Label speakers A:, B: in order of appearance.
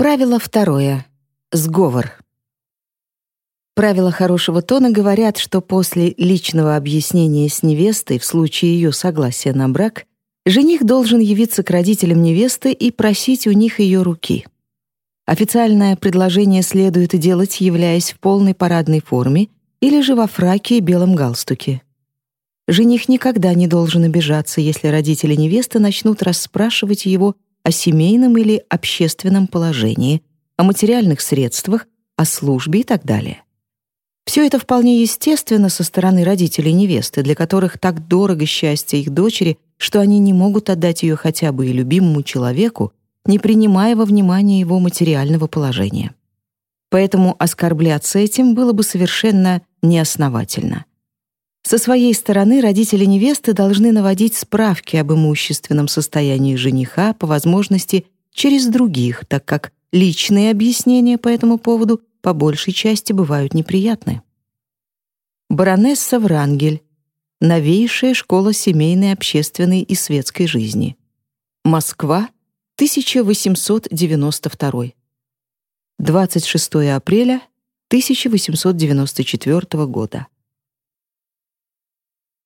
A: Правило второе. Сговор. Правила хорошего тона говорят, что после личного объяснения с невестой в случае ее согласия на брак жених должен явиться к родителям невесты и просить у них ее руки. Официальное предложение следует делать, являясь в полной парадной форме или же во фраке и белом галстуке. Жених никогда не должен обижаться, если родители невесты начнут расспрашивать его о семейном или общественном положении, о материальных средствах, о службе и так далее. Все это вполне естественно со стороны родителей невесты, для которых так дорого счастье их дочери, что они не могут отдать ее хотя бы и любимому человеку, не принимая во внимание его материального положения. Поэтому оскорбляться этим было бы совершенно неосновательно. Со своей стороны родители невесты должны наводить справки об имущественном состоянии жениха по возможности через других, так как личные объяснения по этому поводу по большей части бывают неприятны. Баронесса Врангель. Новейшая школа семейной, общественной и светской жизни. Москва, 1892. 26 апреля 1894 года.